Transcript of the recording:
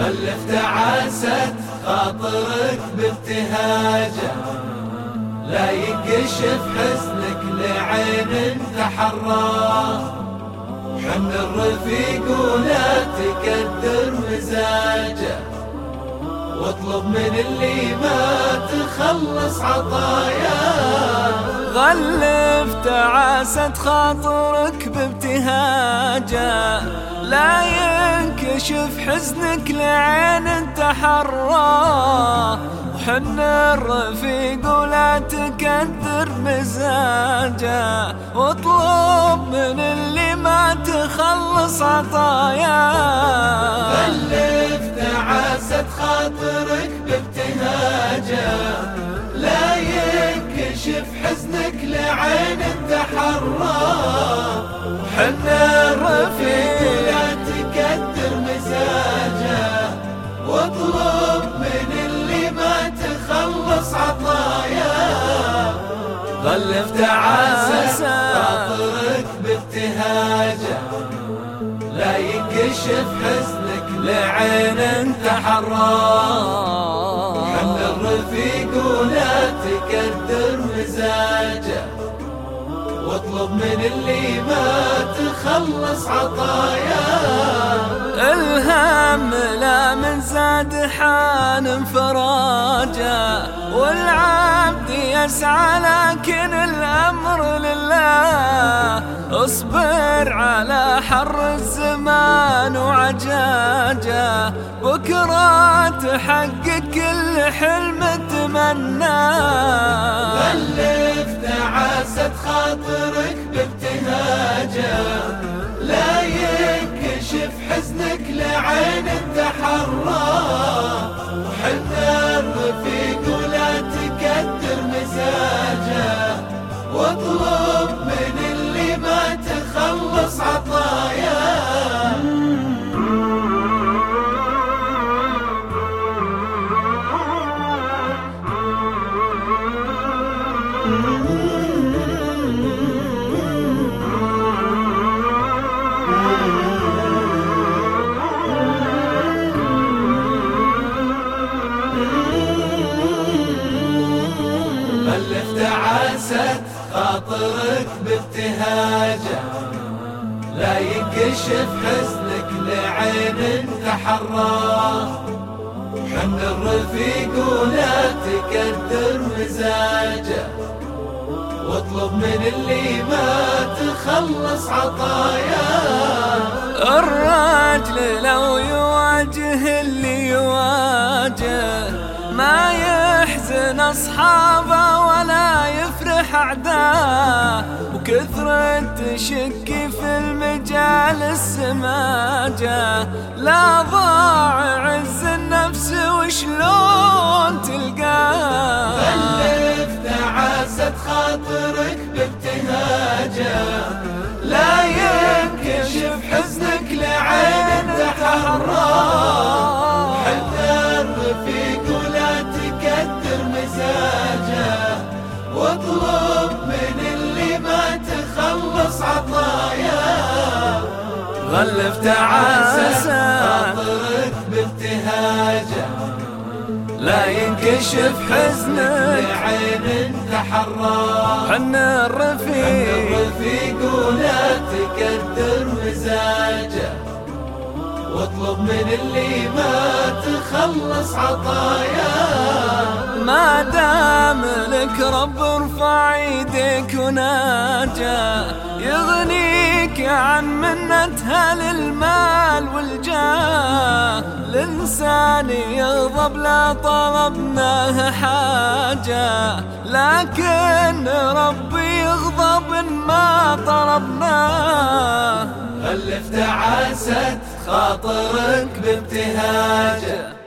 بلغ تعاست خاطرك بابتهاجه لا ينكشف حزنك لعين تحرى حن الرفيق ولا تكدر مزاجه. واطلب من اللي ما تخلص عطاياه. غلف تعاسة خاطرك بابتهاجه لا ينكشف حزنك لعين تحراه وحن الرفيق ولا تكدر مزاجه واطلب من اللي ما تخلص عطاياه غلف تعاسة خاطرك بابتهاجه حزنك لعين تحراه حن الرفيق لا تكدر مزاجه واطلب من اللي ما تخلص عطاياه غلف تعاسة خاطرك بابتهاجه لا ينكشف حزنك لعين تحراه حن الرفيق ولا تكدر واطلب من اللي ما تخلص عطاياه الهم لا من زاد حان فراجه والعبد يسعى لكن الأمر لله. اصبر على حر الزمان وعجاجه بكرة تحقق كل حلم تمناه غلف تعاسة خاطرك بابتهاجة. خاطرك بابتهاجه لا ينكشف حزنك لعين تحراه حن الرفيق ولا تكدر مزاجه واطلب من اللي ما تخلص عطاياه الراجل لو يواجه اللي يواجه ما يحزن أصحابه ولا يفرح أعداه وكثرة تشك في المجال السماجة. لا ضاع عز النفس وشلون تلقاه. غلف تعاسة خاطرك بابتهاجه. لا ينكشف حزنك لعين تحراه حتى غلف تعاسة خاطرك بابتهاجه لا ينكشف حزنك لعين تحراه حن الرفيق الرفيق ولا تكدر مزاجه. واطلب من اللي ما تخلص عطاياه. ما دام لك رب ارفع ايديك وناجى يغنيك عن منتها للمال والجاه. الانسان يغضب لا طلبناه حاجة لكن ربي يغضب ما طلبناه. غلف تعاسة خاطرك بابتهاجه.